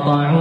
ويقطعون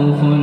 خَوْفٌ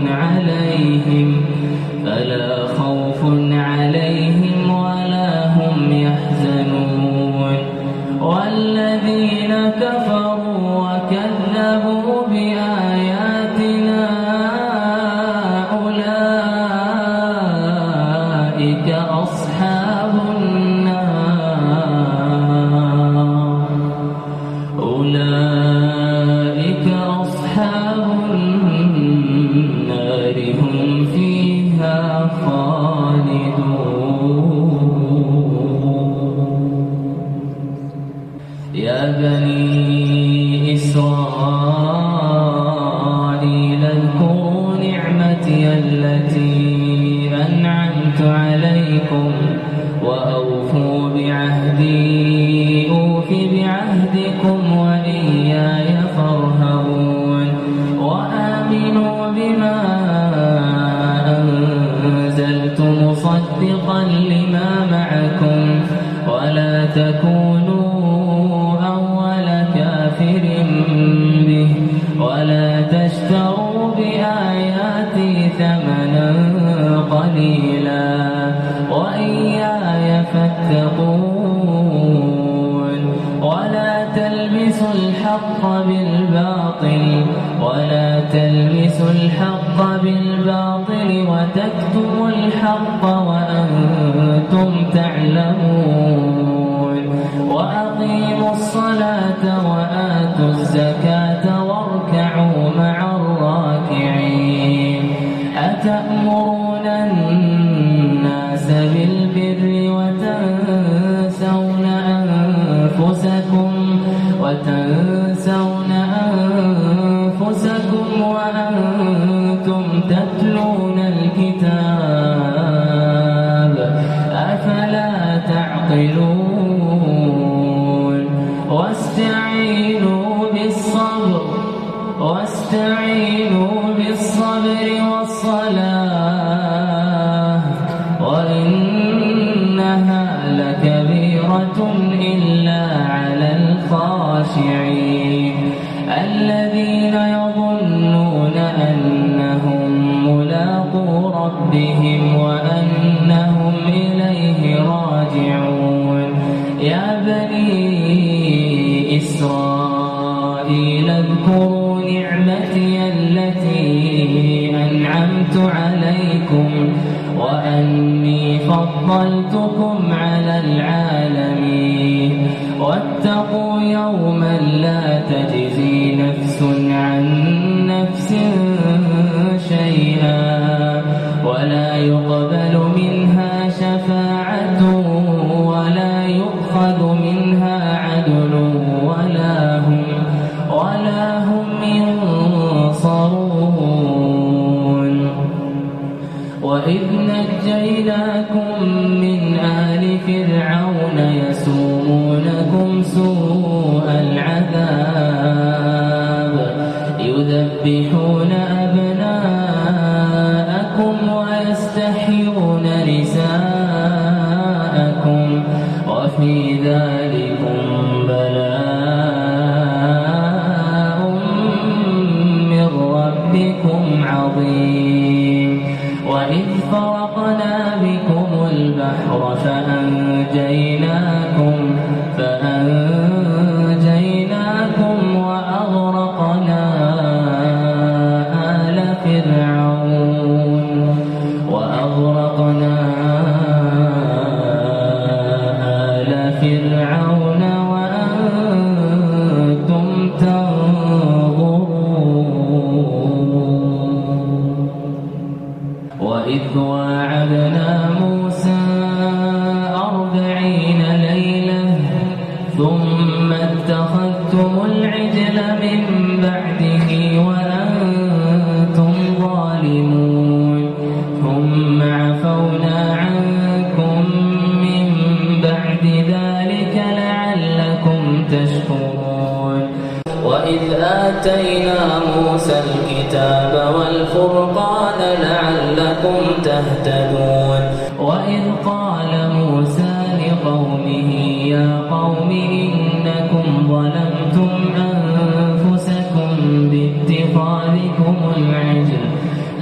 باتخاذكم العجل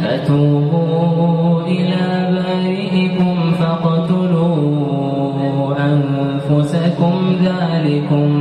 فتوبوا إلى بارئكم فاقتلوا أنفسكم ذلكم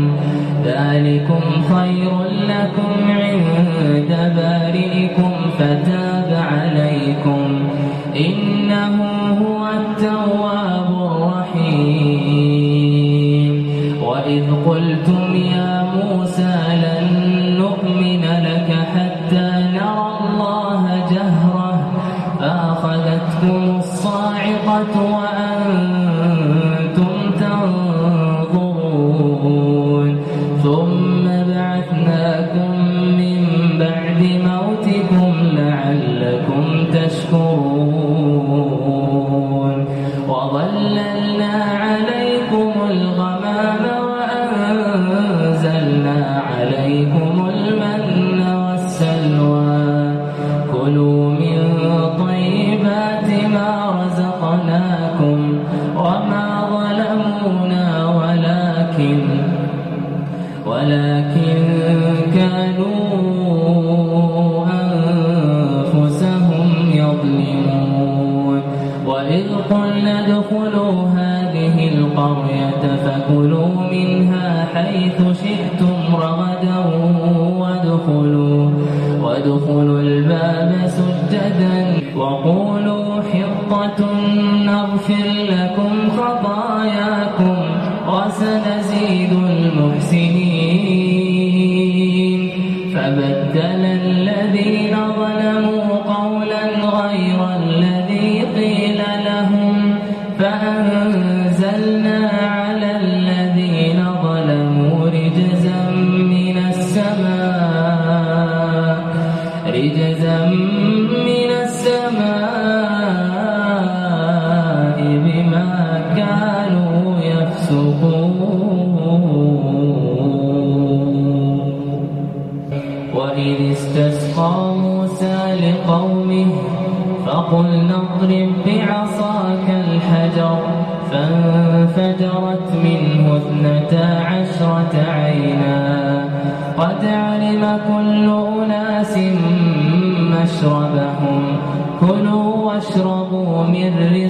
مشربهم كلوا واشربوا من رزق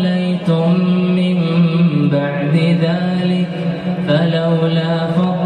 وليتم من بعد ذلك فلولا فضل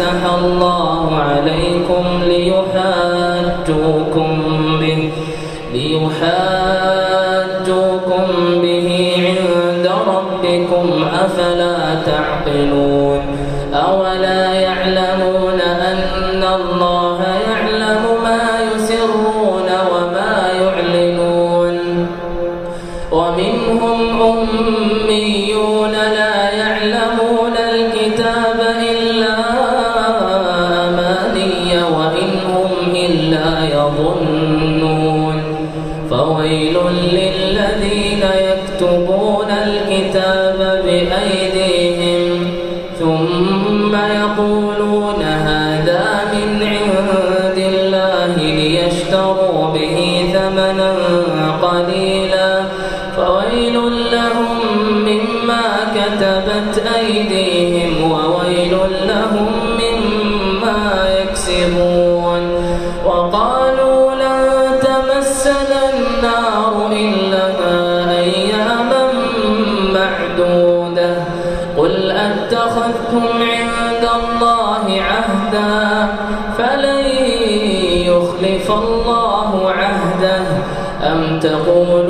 فتح الله عليكم ليحاجوكم به ليحاجوكم به عند ربكم أفلا تعقلون؟ يخلف الله عهده أم تقولون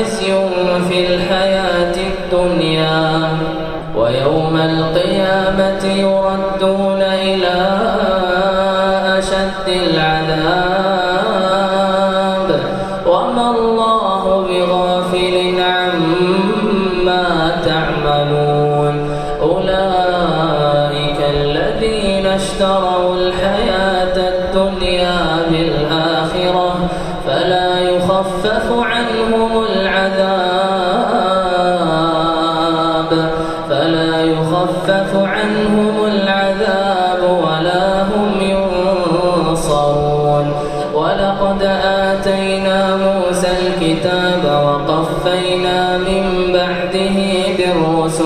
خزي في الحياة الدنيا ويوم القيامة يردون إلى أشد العذاب.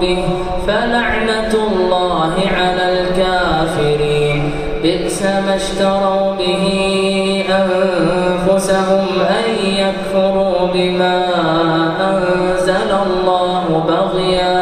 به فلعنة الله على الكافرين. بئس ما اشتروا به أنفسهم أن يكفروا بما أنزل الله بغيا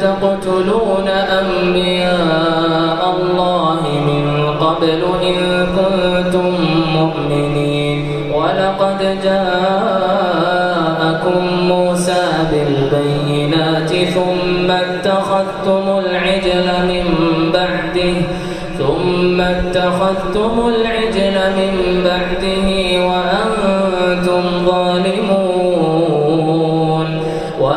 تقتلون أنبياء الله من قبل إن كنتم مؤمنين. ولقد جاءكم موسى بالبينات ثم اتخذتم العجل من بعده ثم اتخذتم العجل من بعده وأنتم ظالمون.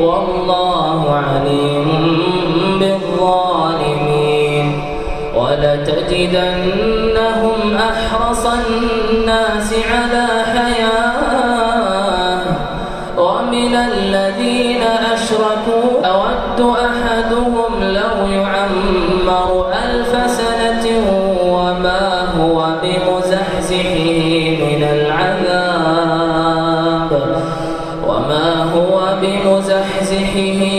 والله عليم بالظالمين. ولتجدنهم أحرص الناس على حياة. ومن الذين أشركوا أود أحدهم لو يعمر بمزحزحه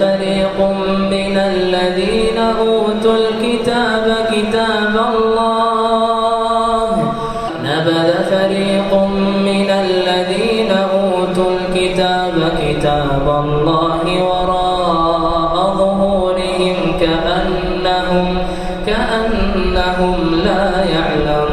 فريق من الذين أوتوا الكتاب كتاب الله. نبذ فريق من الذين أوتوا الكتاب كتاب الله وراء ظهورهم كأنهم كأنهم لا يعلمون.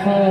এখন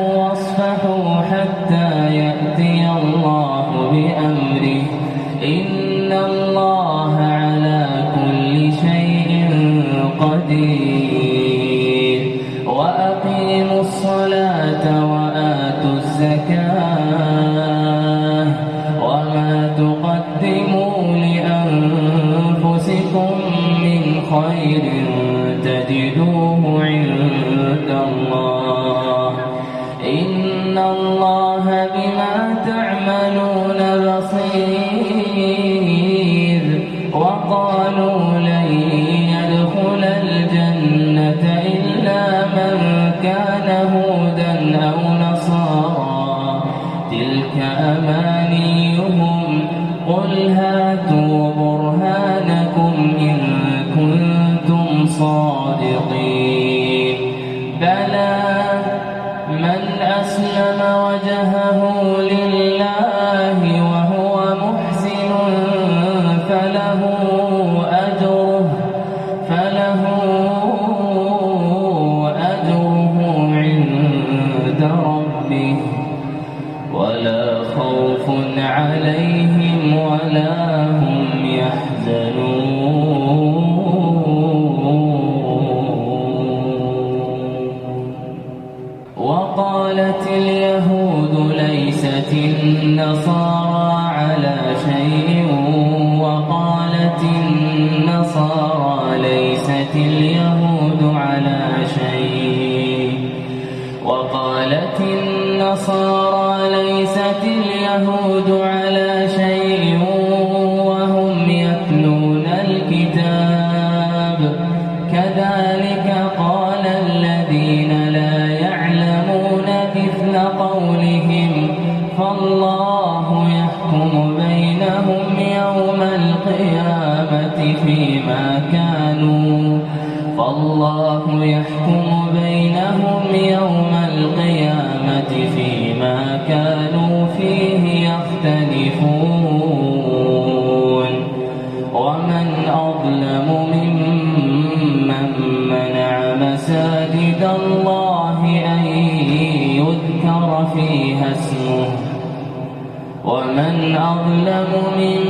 بالحق بشيرا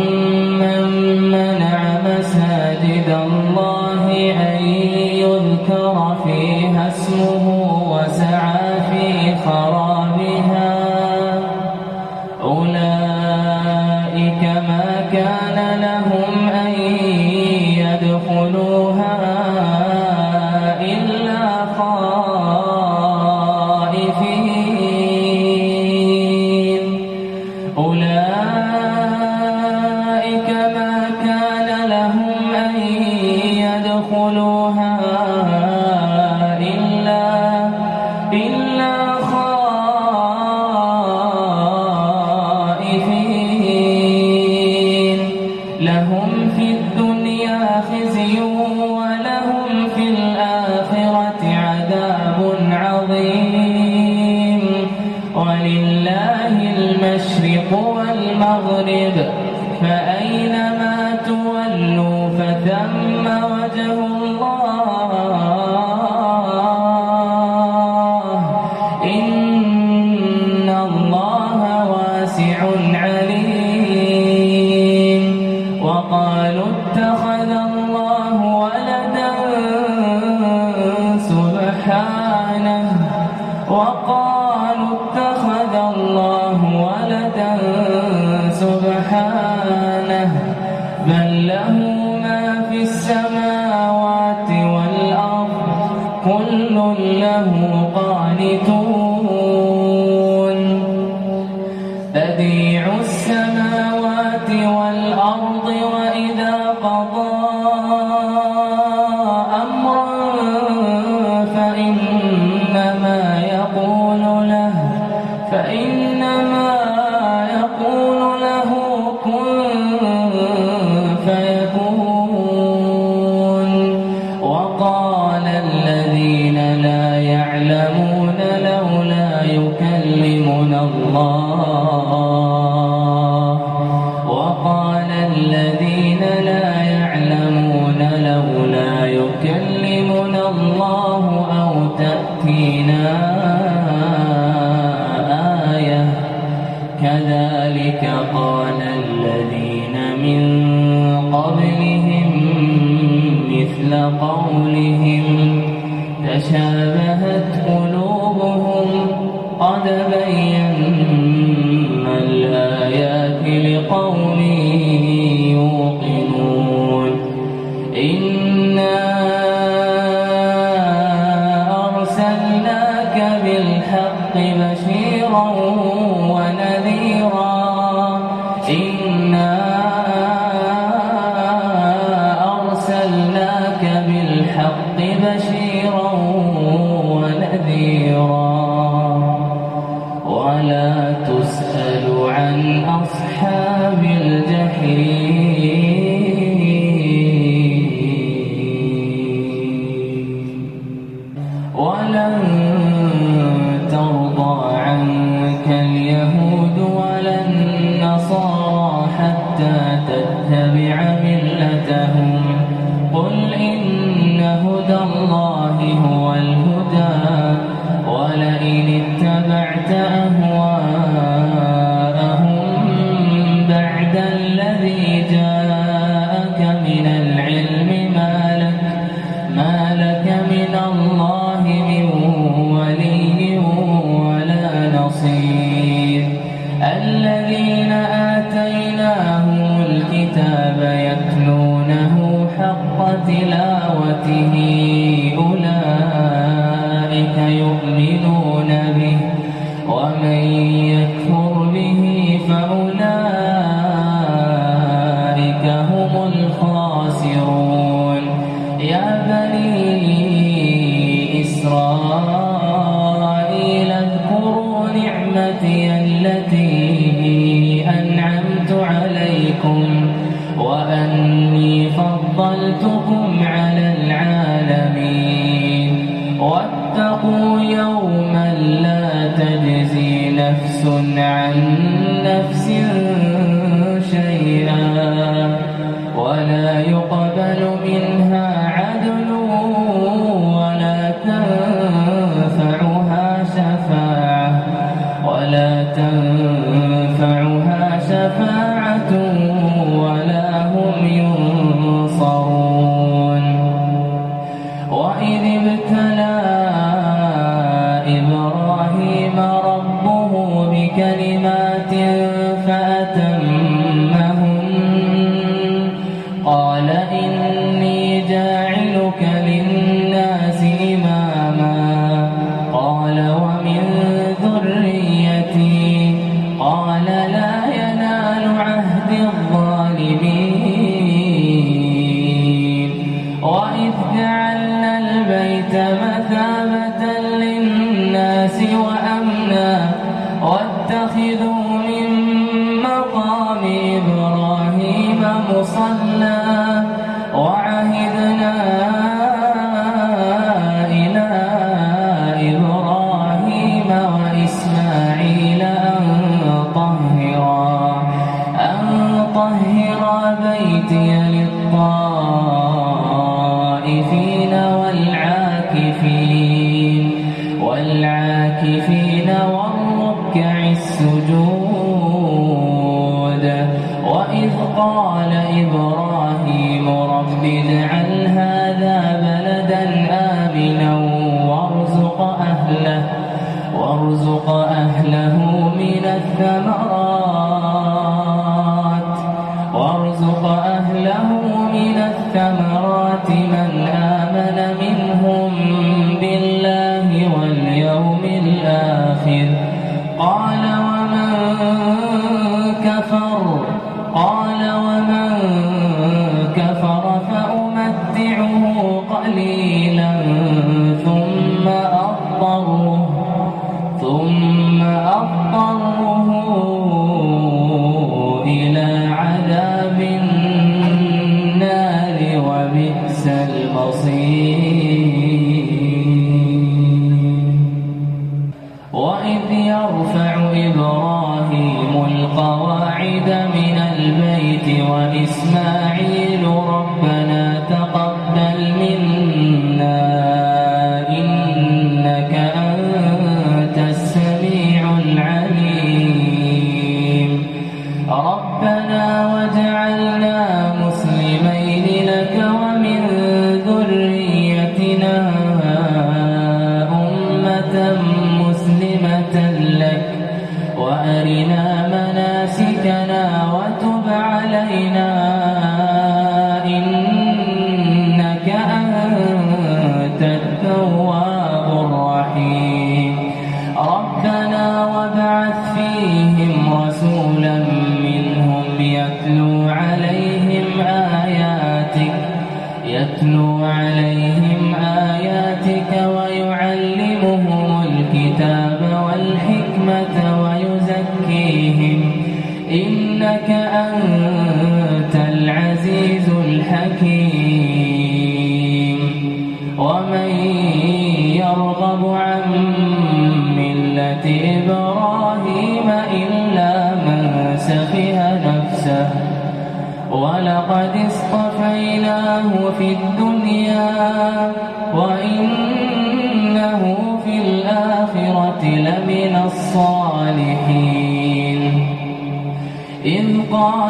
المصير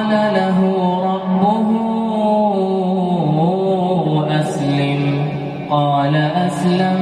قال له ربه أسلم. قال أسلمت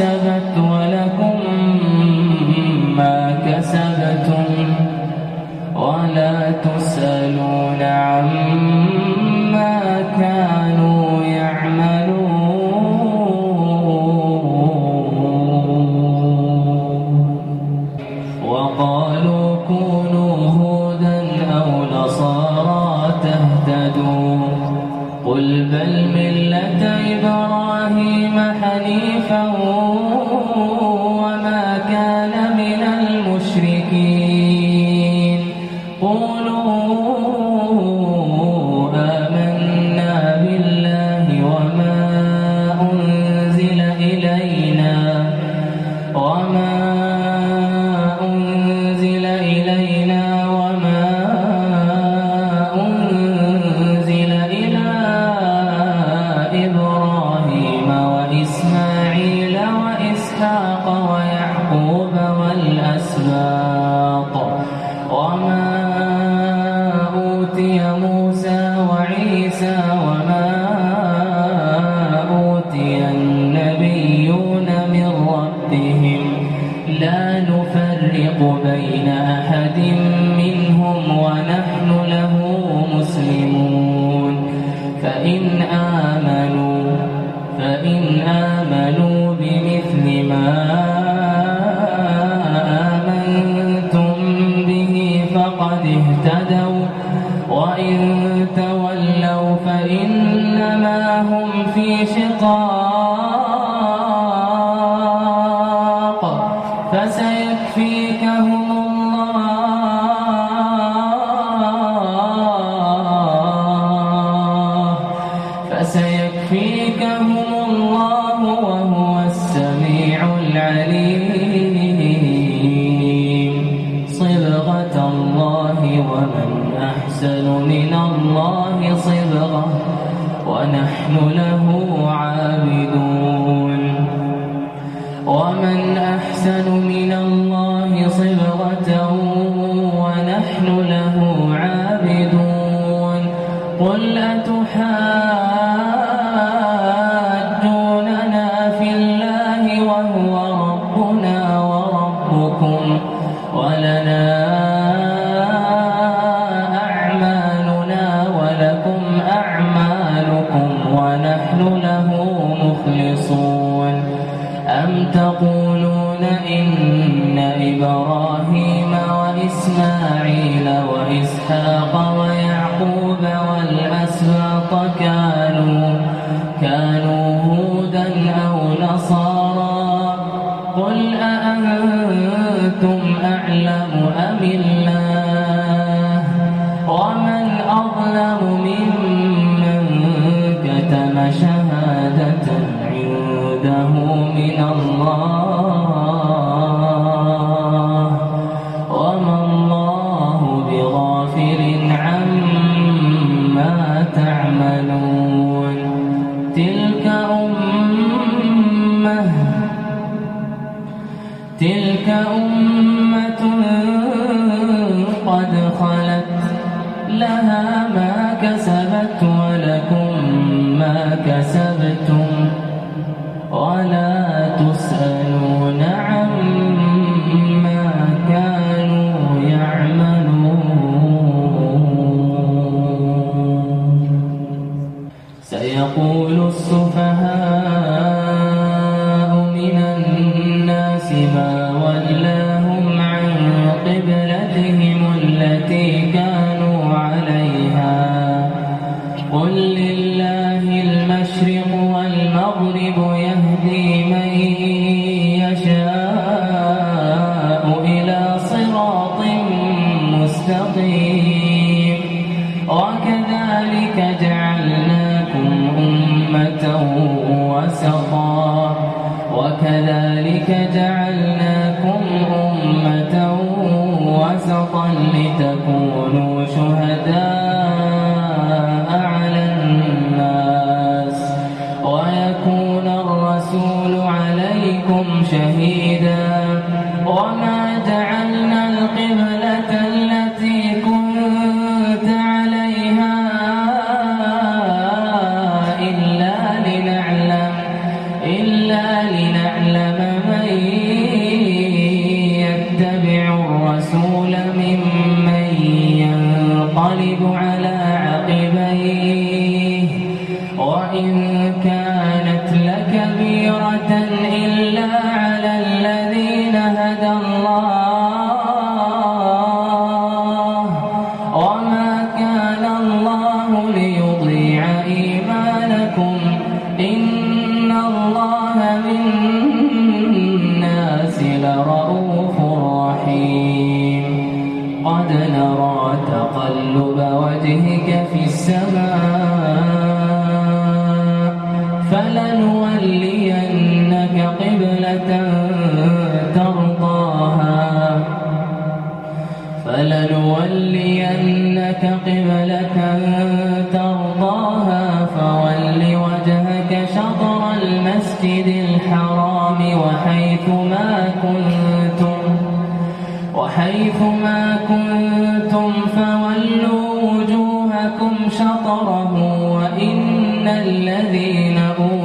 قل أأنتم أعلم كسبتم شطره وإن الذين أوتوا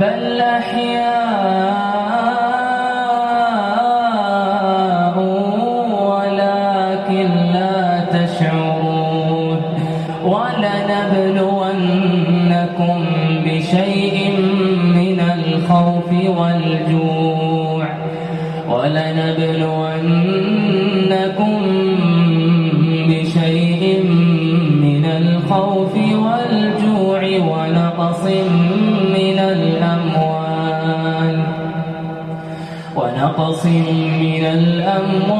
بل أحياء من الأموال.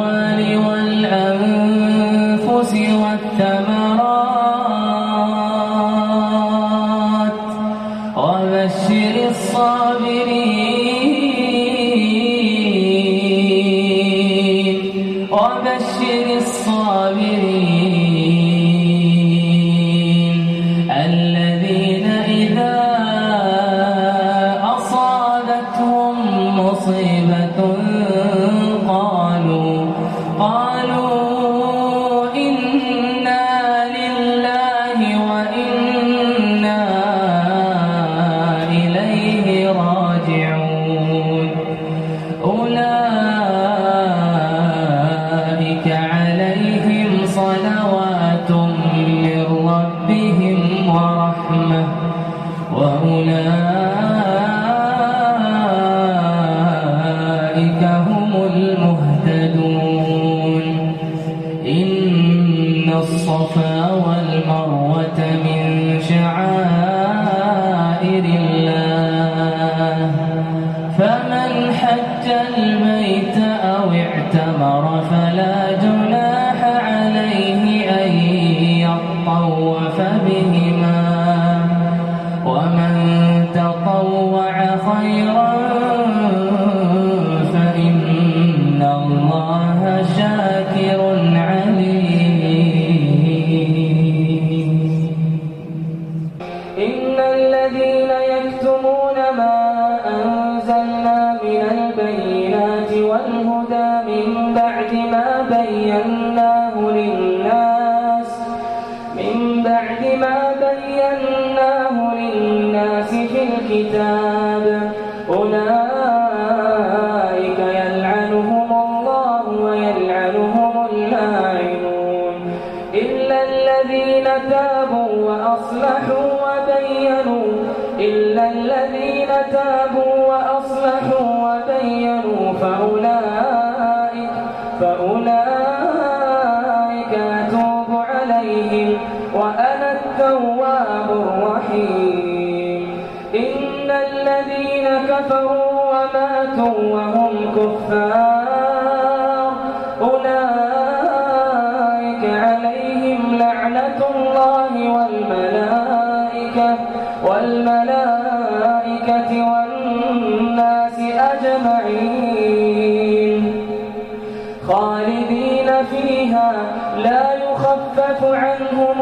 فيها لا يخفف عنهم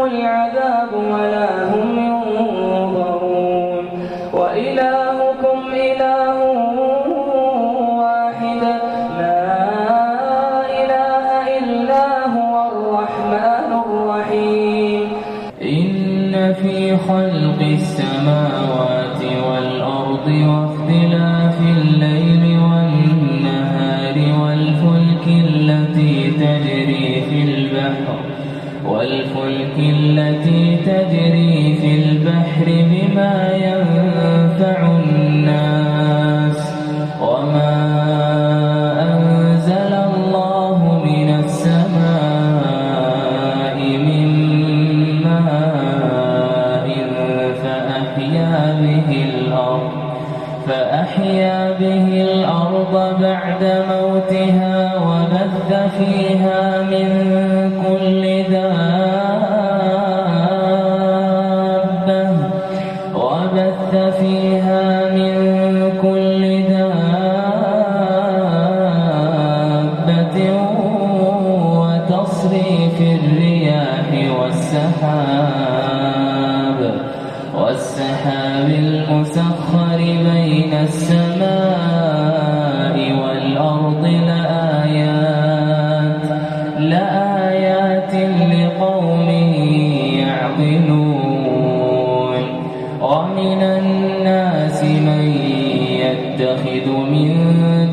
فيها من كل دابة. وبث فيها من كل دابة. وتصريف الرياح والسحاب. والسحاب المسخر من يتخذ من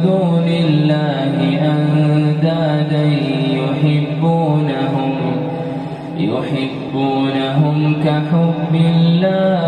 دون الله أندادا يحبونهم يحبونهم كحب الله.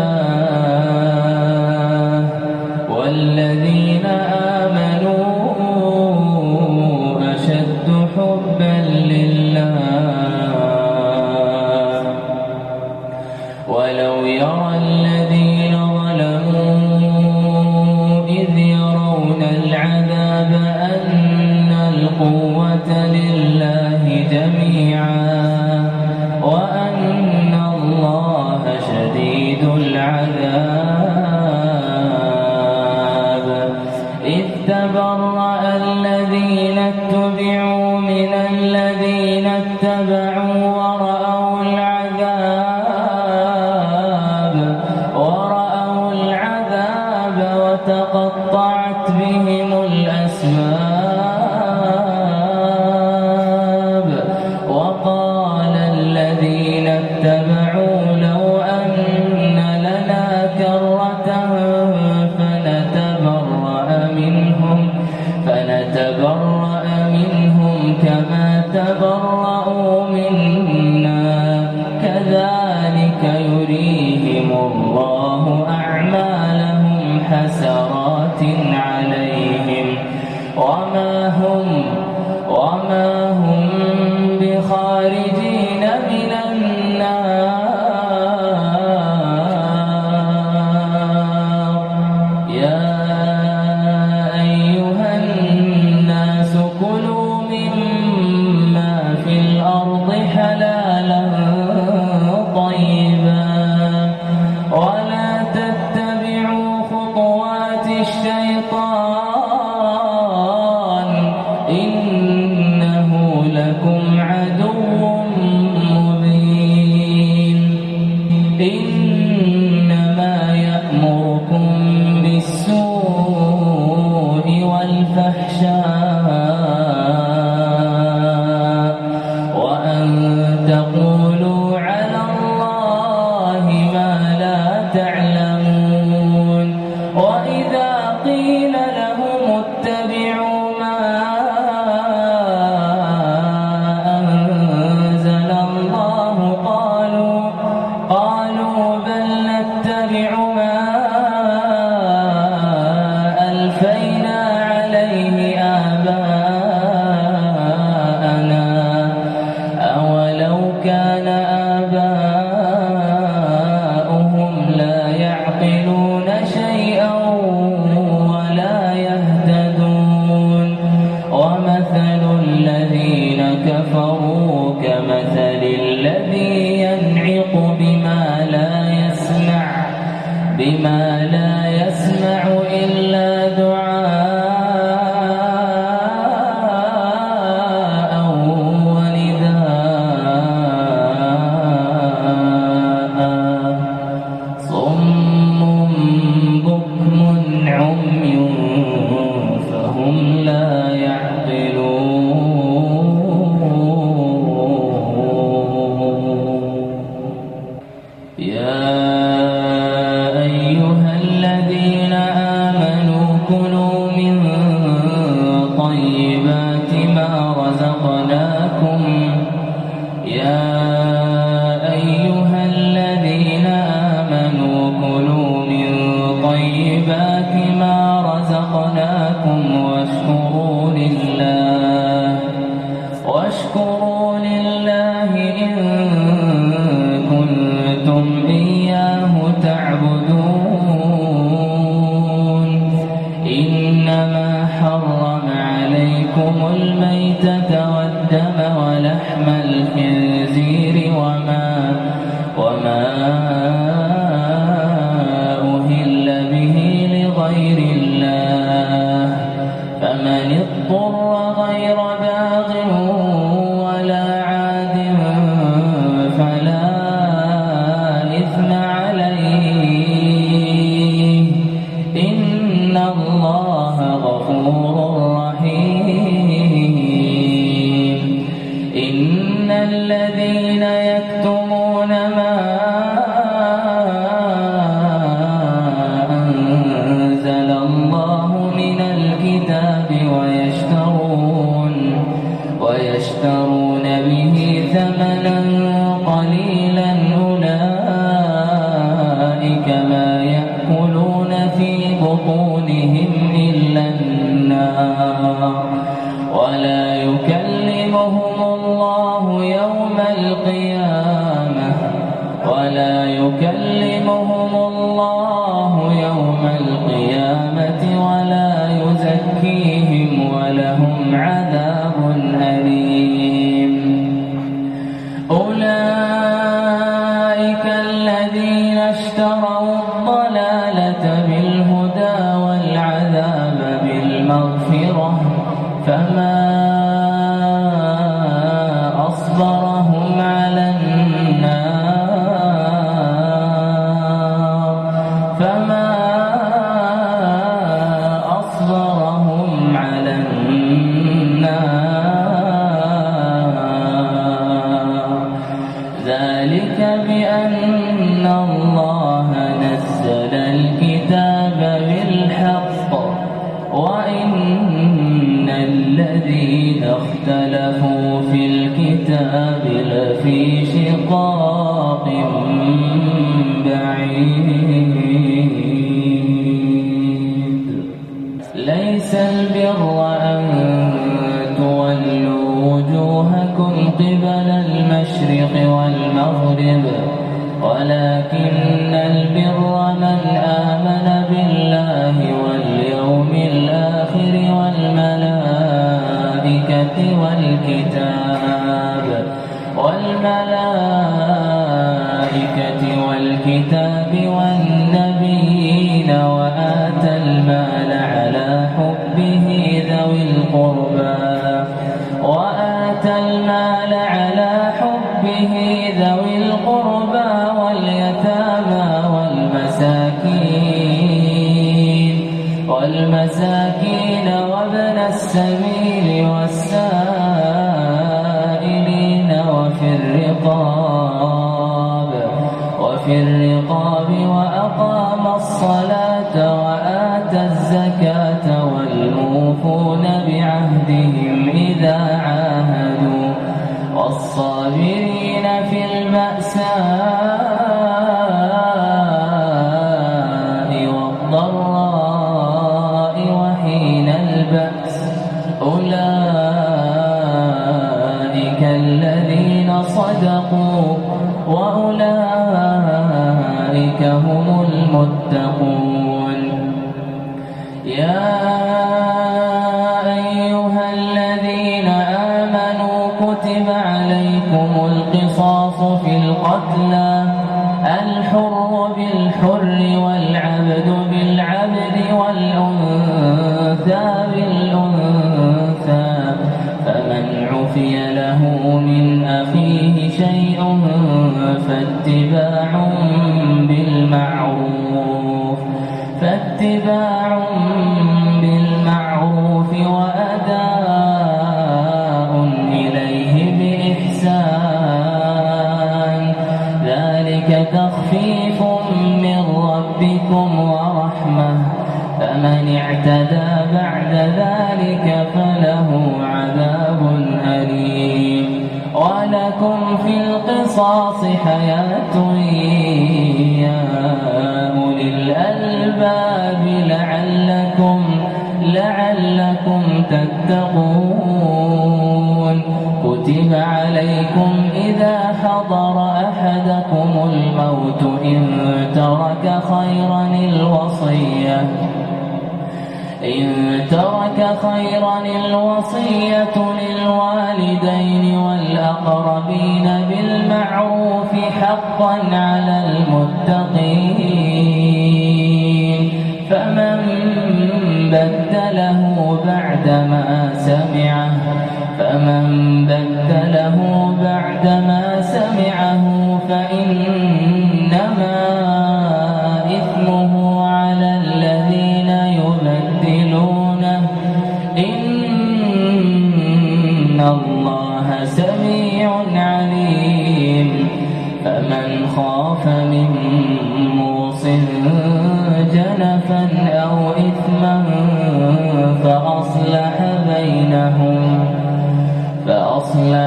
فأصلح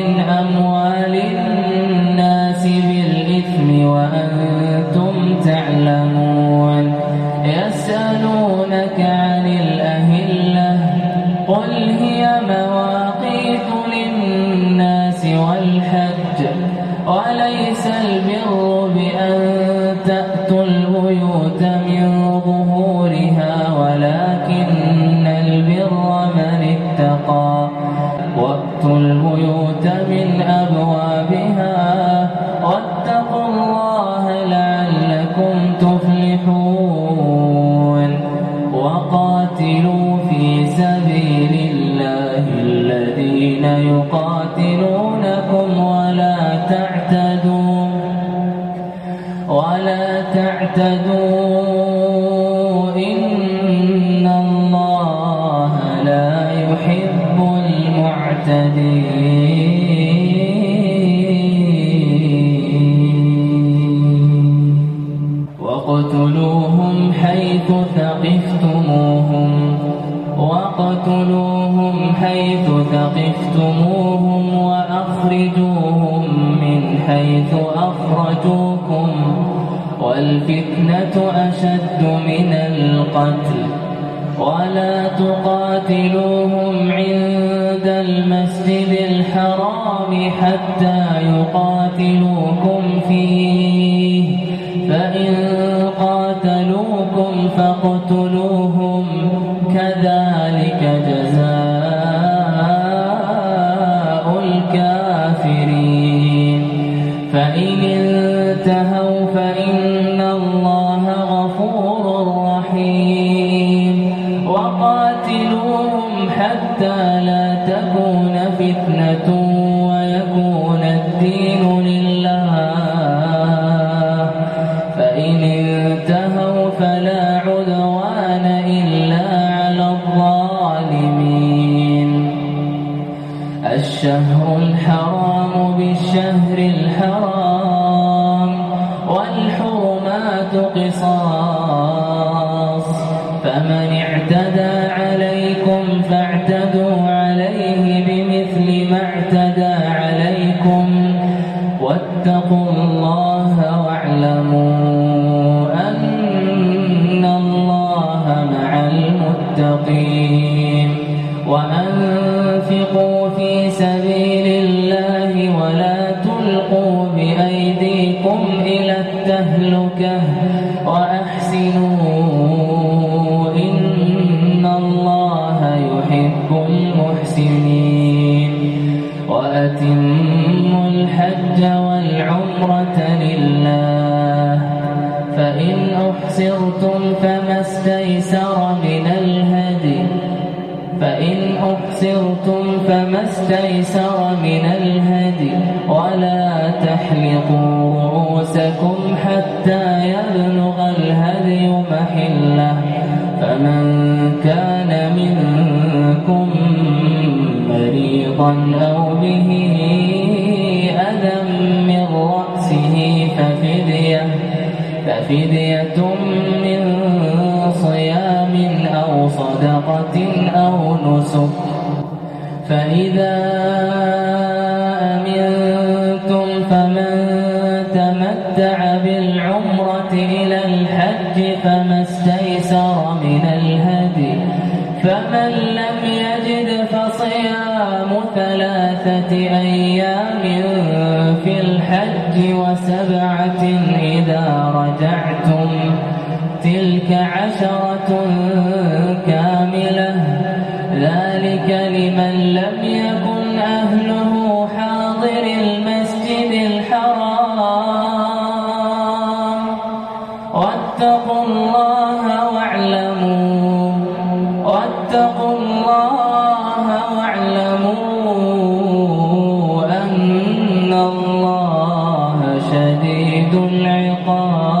تعلمون. يسألون يهتدون الفتنة أشد من القتل ولا تقاتلوهم عند المسجد الحرام حتى يقاتلوكم فيه فإن قاتلوكم فقاتلوا العقاب.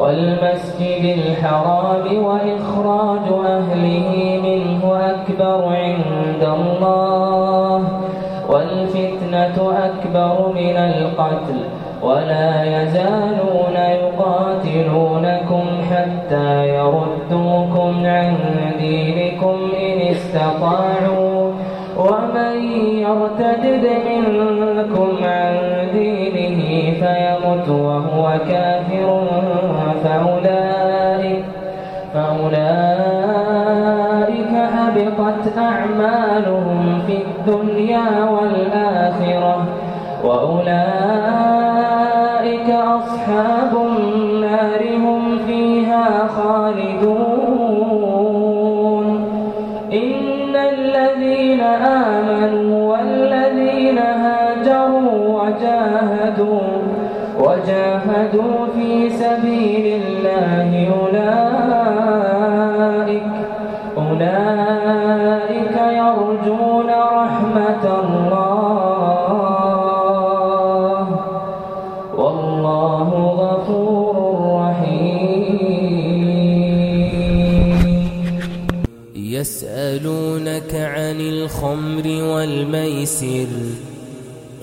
والمسجد الحرام وإخراج أهله منه أكبر عند الله. والفتنة أكبر من القتل ولا يزالون يقاتلونكم حتى يردوكم عن دينكم إن استطاعوا. ومن يرتد منكم عن فيمت وهو كافر فأولئك, فأولئك هبطت أعمالهم في الدنيا والآخرة وأولئك أصحاب النار هم فيها خالدون. إن الذين آمنوا والذين هاجروا وجاهدوا وجاهدوا في سبيل الله أولئك أولئك يرجون رحمة الله. والله غفور رحيم. يسألونك عن الخمر والميسر.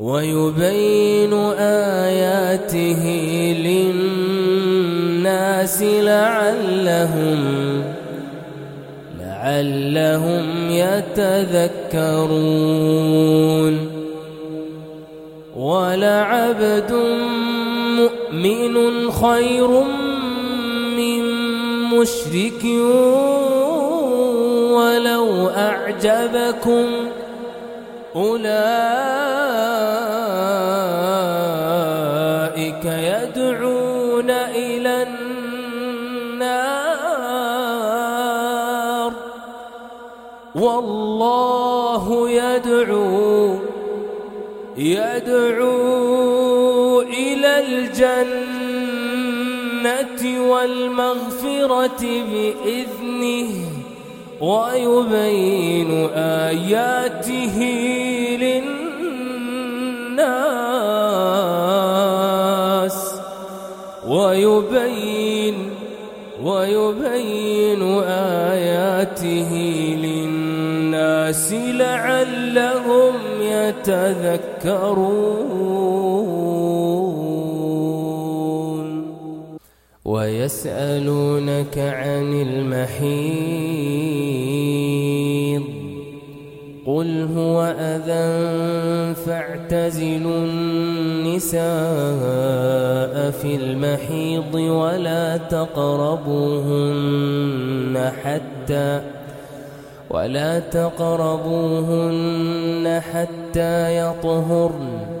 ويبين آياته للناس لعلهم لعلهم يتذكرون. ولعبد مؤمن خير من مشرك ولو أعجبكم أولئك يدعون إلى النار. والله يدعو يدعو إلى الجنة والمغفرة بإذنه. ويبين آياته للناس ويبين ويبين آياته للناس لعلهم يتذكرون ويسألونك عن المحيض قل هو أذى فاعتزلوا النساء في المحيض ولا تقربوهن حتى ولا تقربوهن حتى يطهرن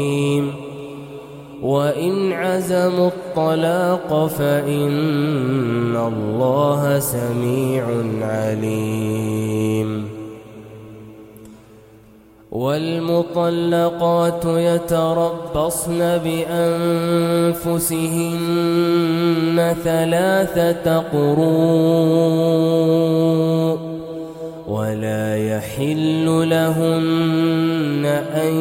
وإن عزموا الطلاق فإن الله سميع عليم. والمطلقات يتربصن بأنفسهن ثلاثة قروء. ولا يحل لهن أن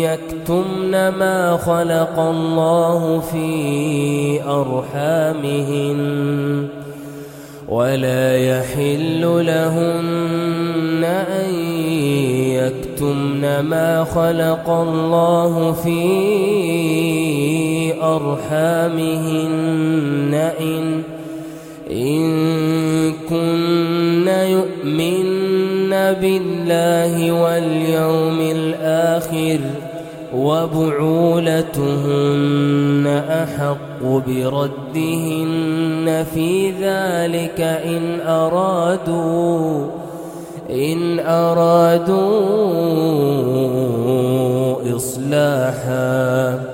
يكتمن ما خلق الله في أرحامهن. ولا يحل لهن أن يكتمن ما خلق الله في أرحامهن. إن إن كن يؤمن بالله واليوم الآخر وبعولتهن أحق بردهن في ذلك إن أرادوا إن أرادوا إصلاحا.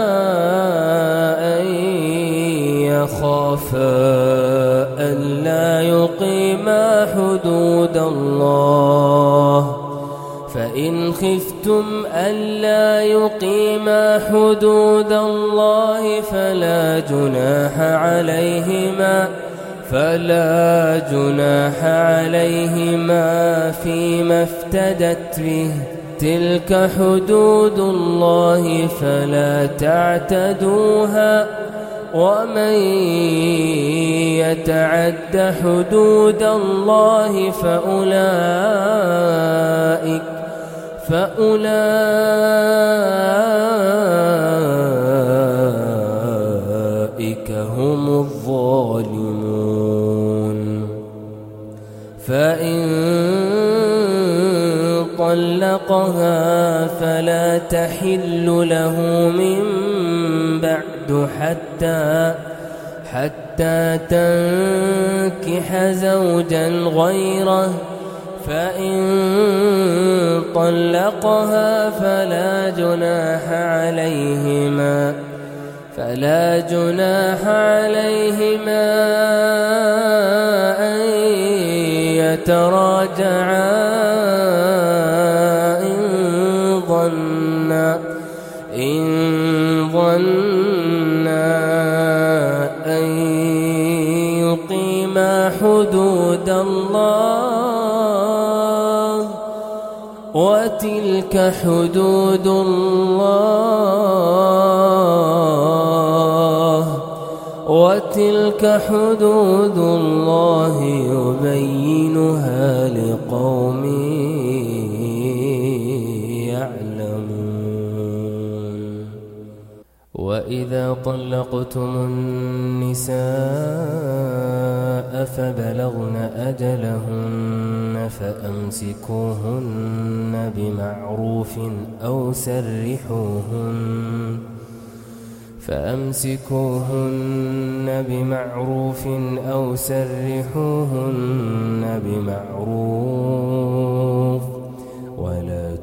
يخافا ألا يقيما حدود الله. فإن خفتم ألا يقيما حدود الله فلا جناح عليهما فلا جناح عليهما فيما افتدت به تلك حدود الله فلا تعتدوها. ومن يتعد حدود الله فأولئك فأولئك هم الظالمون. فإن طلقها فلا تحل له من بعد حتى حتى تنكح زوجا غيره. فإن طلقها فلا جناح عليهما فلا جناح عليهما أن يتراجعا إن ظنا أن يقيما حدود الله وتلك حدود الله وتلك حدود الله يبينها لقوم وإذا طلقتم النساء فبلغن أجلهن فأمسكوهن بمعروف أو سرحوهن فأمسكوهن بمعروف أو سرحوهن بمعروف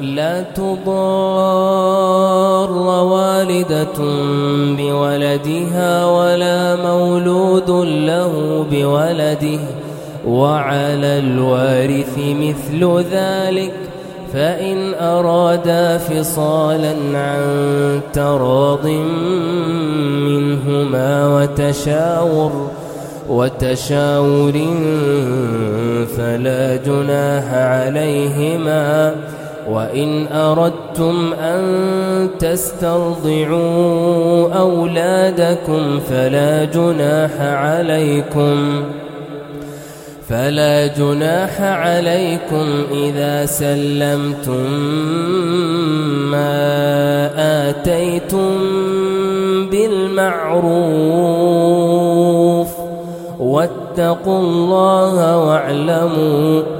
لا تضار والدة بولدها ولا مولود له بولده. وعلى الوارث مثل ذلك فإن أرادا فصالا عن تراض منهما وتشاور وتشاور فلا جناح عليهما. وإن أردتم أن تسترضعوا أولادكم فلا جناح عليكم فلا جناح عليكم إذا سلمتم ما آتيتم بالمعروف واتقوا الله واعلموا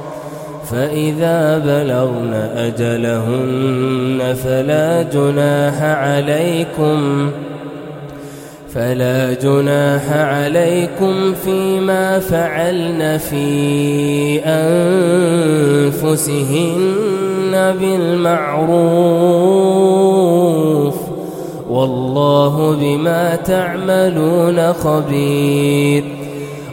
فإذا بلغن أجلهن فلا جناح عليكم فلا جناح عليكم فيما فعلن في أنفسهن بالمعروف والله بما تعملون خبير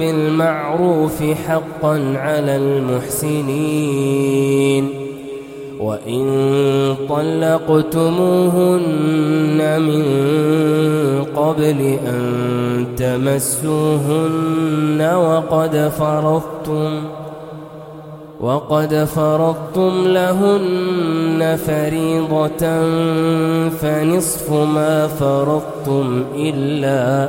بالمعروف حقا على المحسنين وإن طلقتموهن من قبل أن تمسوهن وقد فرضتم وقد فرضتم لهن فريضة فنصف ما فرضتم إلا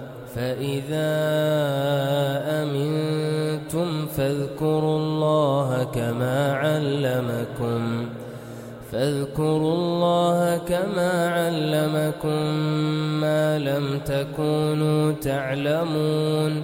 فإذا أمنتم فاذكروا الله كما علمكم فاذكروا الله كما علمكم ما لم تكونوا تعلمون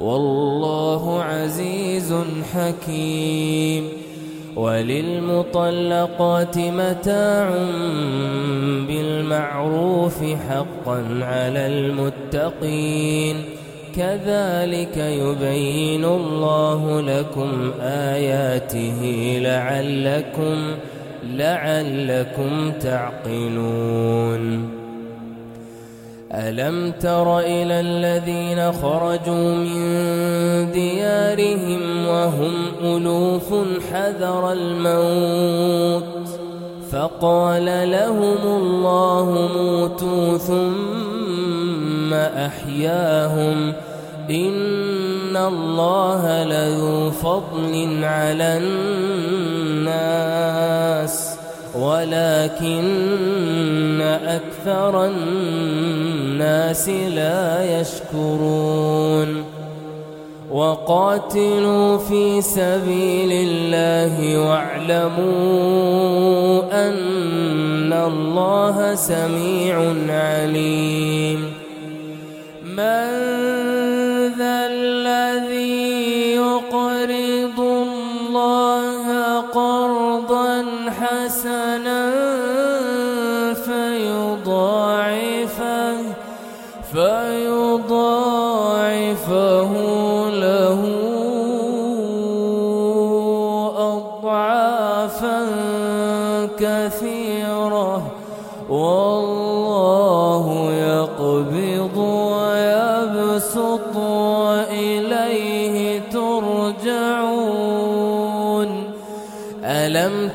والله عزيز حكيم. وللمطلقات متاع بالمعروف حقا على المتقين. كذلك يبين الله لكم آياته لعلكم لعلكم تعقلون. ألم تر إلى الذين خرجوا من ديارهم وهم ألوف حذر الموت فقال لهم الله موتوا ثم أحياهم إن الله لذو فضل على الناس ولكن أكثر الناس لا يشكرون. وقاتلوا في سبيل الله واعلموا أن الله سميع عليم. من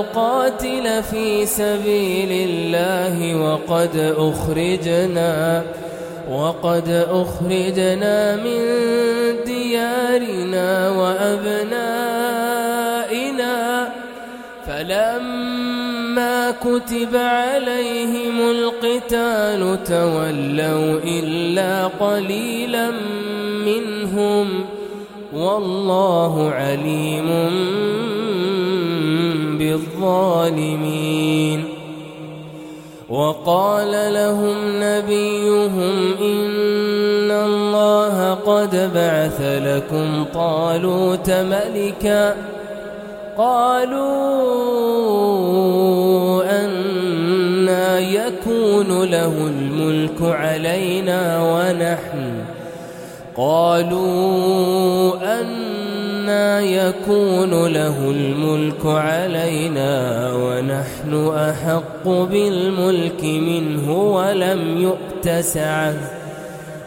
نقاتل في سبيل الله وقد أخرجنا وقد أخرجنا من ديارنا وأبنائنا. فلما كتب عليهم القتال تولوا إلا قليلا منهم. والله عليم بالظالمين وقال لهم نبيهم إن الله قد بعث لكم طالوت ملكا. قالوا أنا يكون له الملك علينا ونحن. قالوا يكون له الملك علينا ونحن أحق بالملك منه ولم يؤت سعة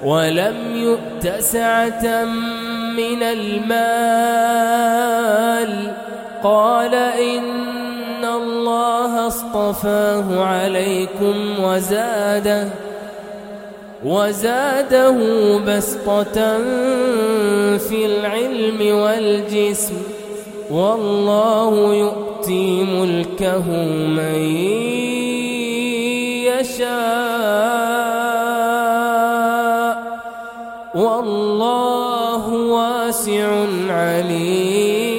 ولم يؤت سعة من المال. قال إن الله اصطفاه عليكم وزاده وزاده بسطة في العلم والجسم. والله يؤتي ملكه من يشاء. والله واسع عليم.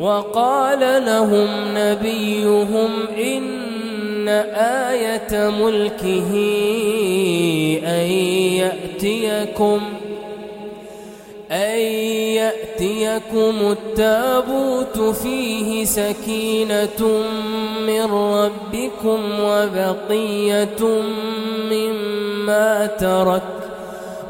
وقال لهم نبيهم إن آية ملكه أن يأتيكم أن يأتيكم التابوت فيه سكينة من ربكم وبقية مما ترك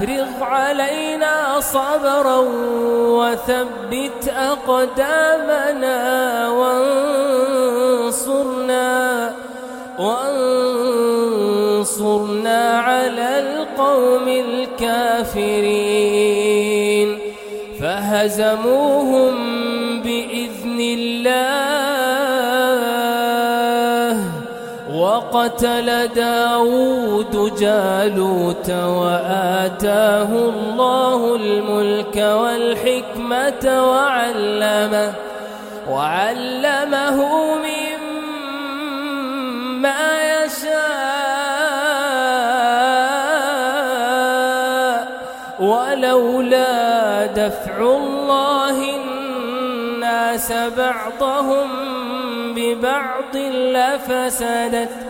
أفرغ علينا صبرا وثبت أقدامنا وانصرنا وانصرنا على القوم الكافرين. فهزموهم وقتل داود جالوت وآتاه الله الملك والحكمة وعلمه وعلمه مما يشاء. ولولا دفع الله الناس بعضهم ببعض لفسدت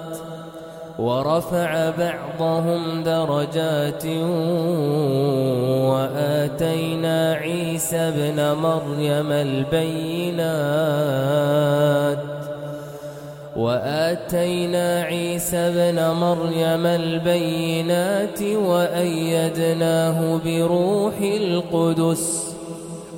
ورفع بعضهم درجات وآتينا عيسى ابن مريم البينات وآتينا عيسى ابن مريم البينات وأيدناه بروح القدس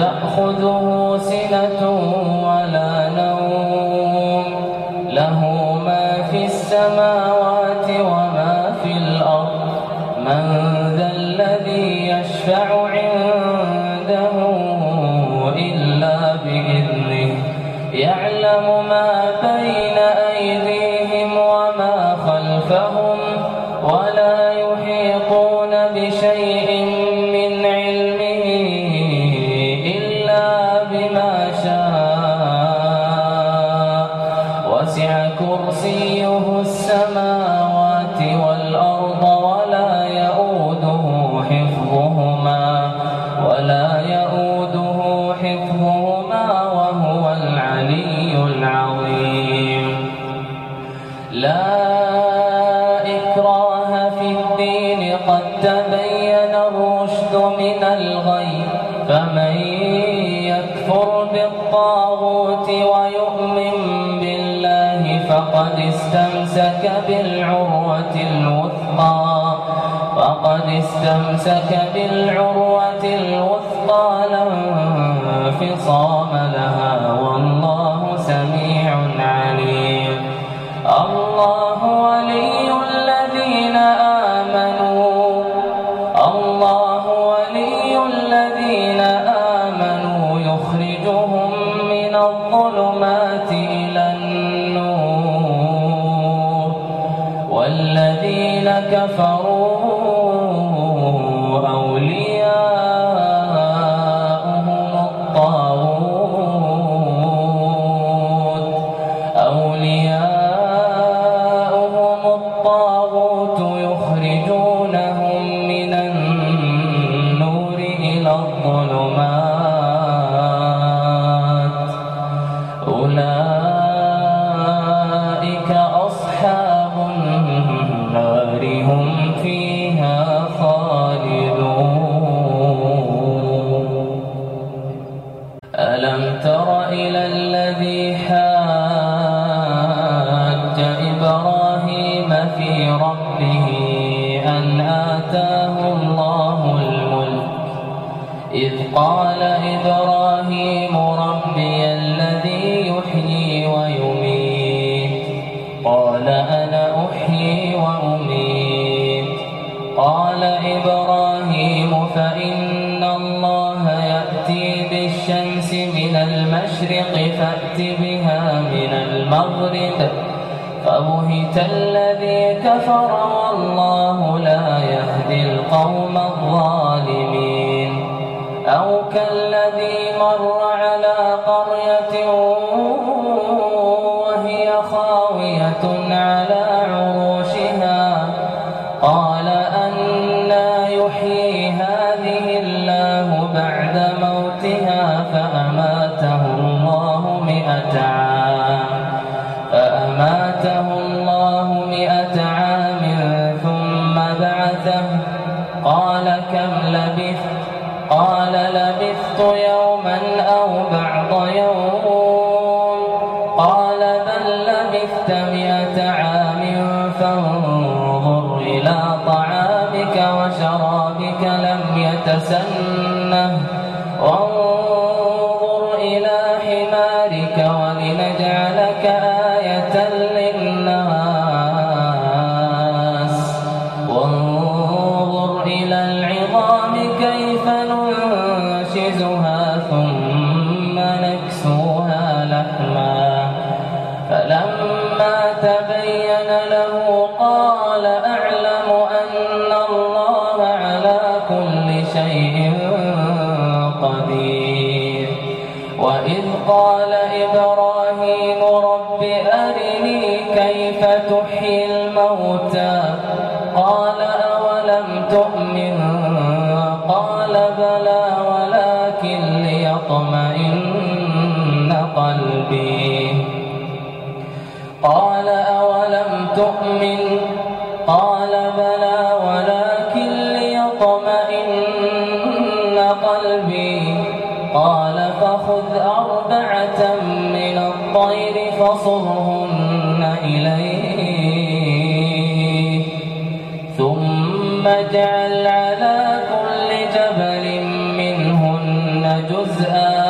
تأخذه سنة ولا نوم. له ما في السماوات استمسك بالعروة الوثقى لا انفصام لها فصرهن إليك ثم اجعل على كل جبل منهن جزءا.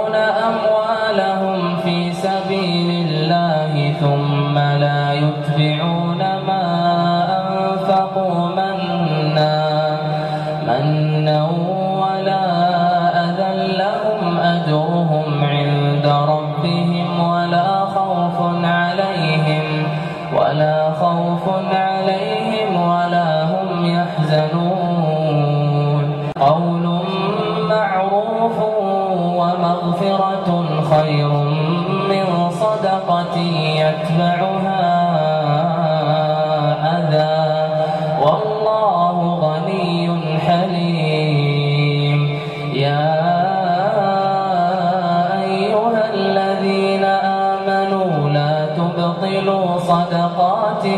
يتبعون ما أنفقوا منا منا ولا أذى لهم أجرهم عند ربهم ولا خوف عليهم ولا خوف عليهم ولا هم يحزنون. قول معروف ومغفرة خير من صدقة يتبعها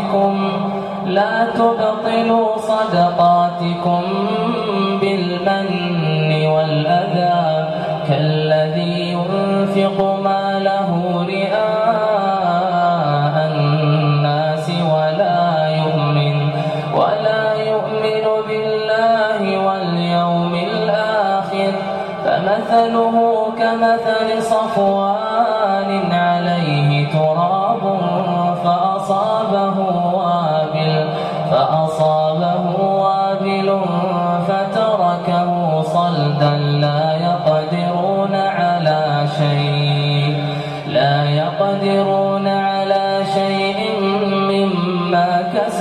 صدقاتكم لا تبطلوا صدقاتكم بالمن والأذى. كالذي ينفق ماله رئاء الناس ولا يؤمن ولا يؤمن بالله واليوم الآخر. فمثله كمثل صفوان عليه تراب.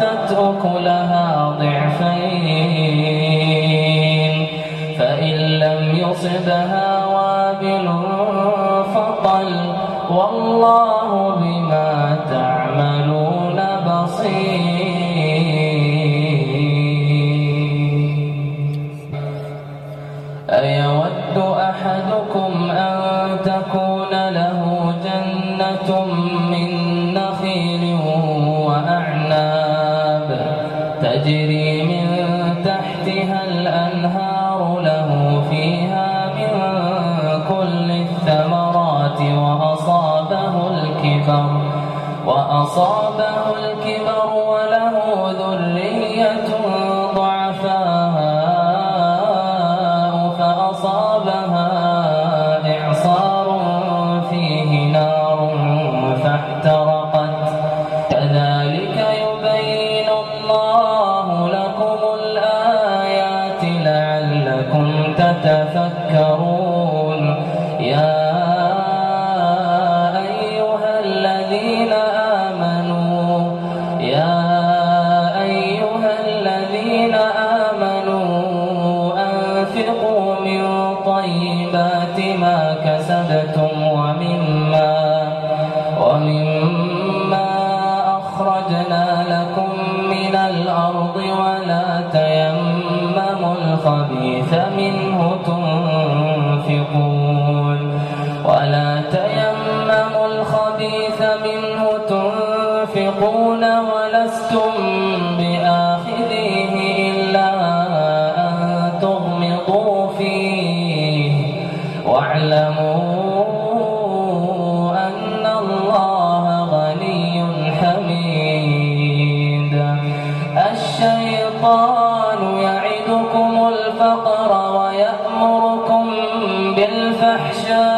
فآتت أكلها ضعفين. فإن لم يصبها وابل فطل والله الشيطان يعدكم الفقر ويأمركم بالفحشان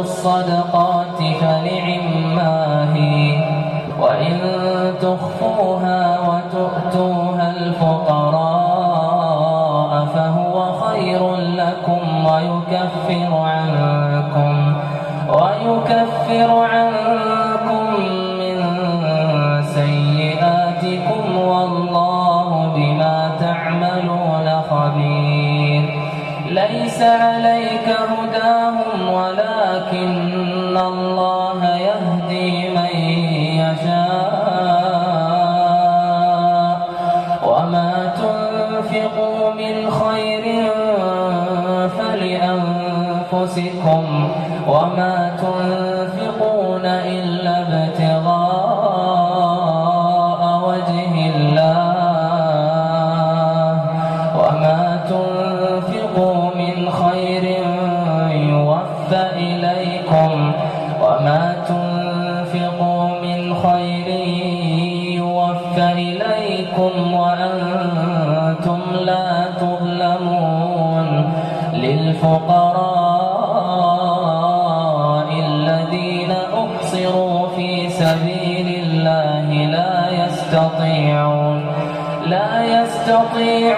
الصدقات فلعماه. وإن تخفوها وتؤتوها الفقراء فهو خير لكم ويكفر عنكم ويكفر عنكم من سيئاتكم والله بما تعملون خبير. ليس عليك هو ولكن الله يهدي من يشاء. وما تنفقوا من خير فلأنفسكم وما تنفقوا للفقراء الذين أحصروا في سبيل الله لا يستطيعون لا يستطيعون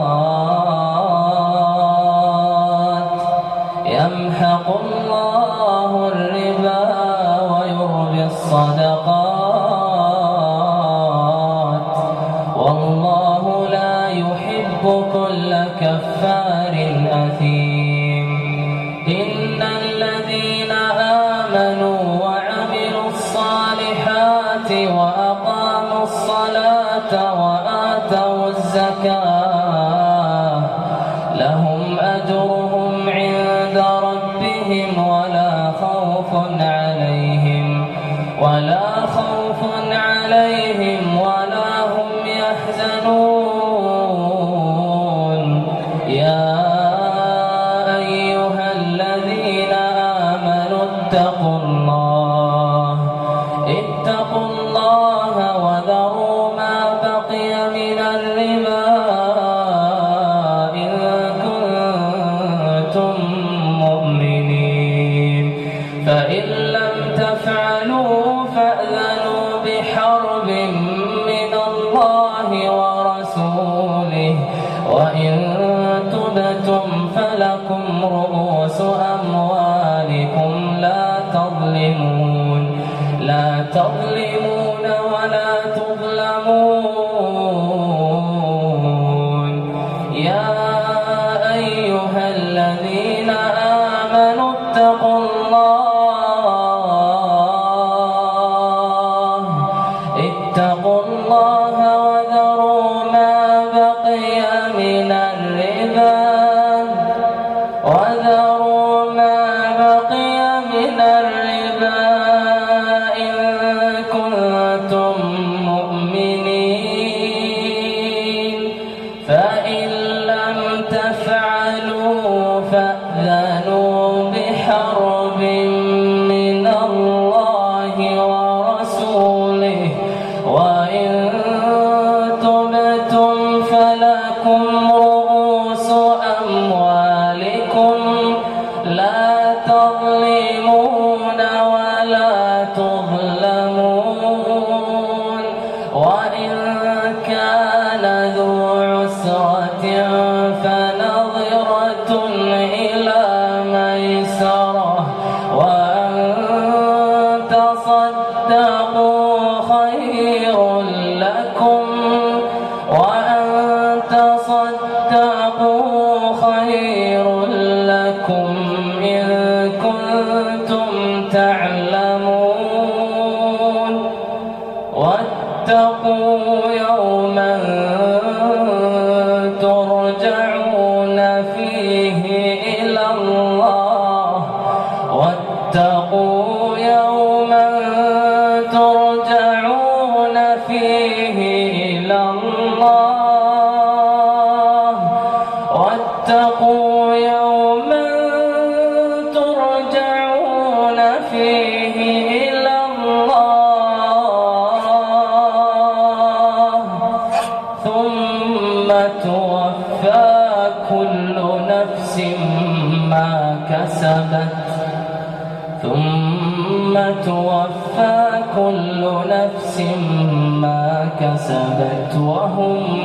كسبت وهم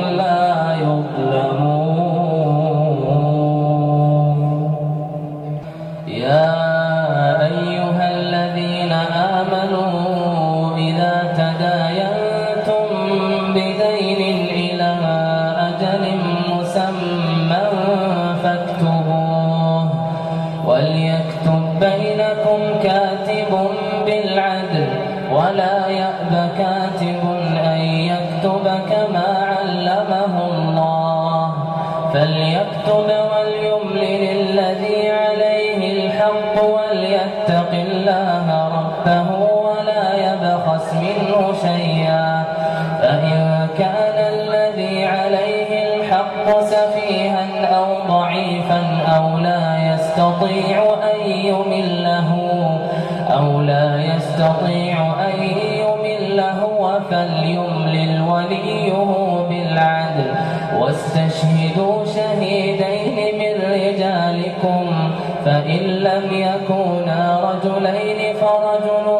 فليملل وليه بالعدل واستشهدوا شهيدين من رجالكم فإن لم يكونا رجلين فرجل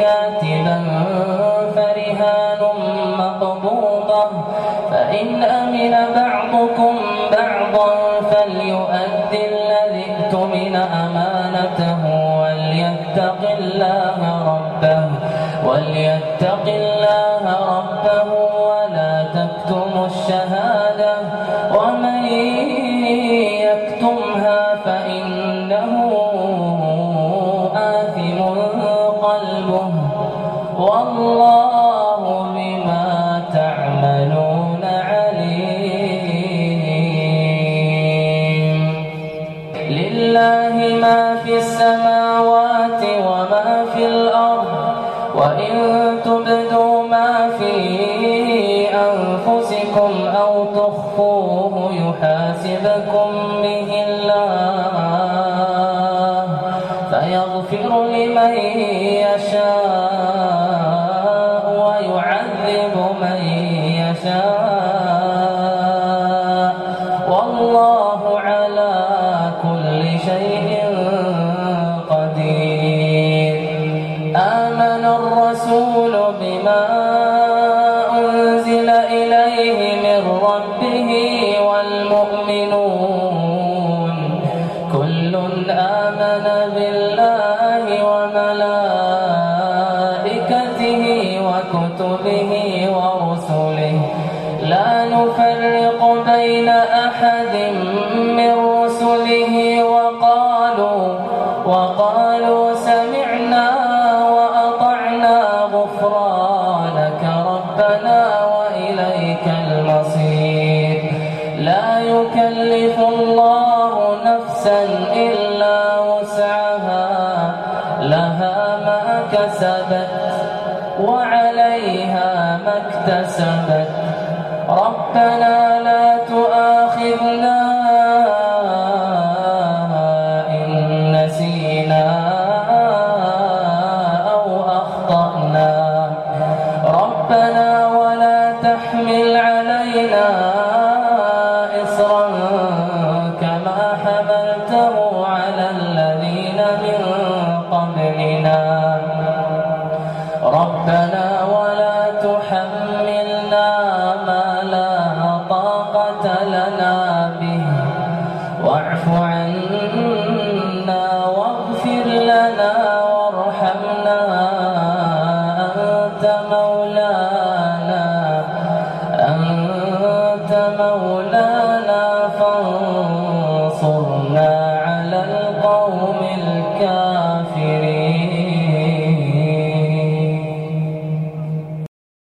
كاتبا فرهان مقبوضة. فإن أمن بعضكم بعضا فليؤدي الذي اؤتمن أمانته وليتق الله ربه وليتق الله ربه ولا تكتموا الشهادة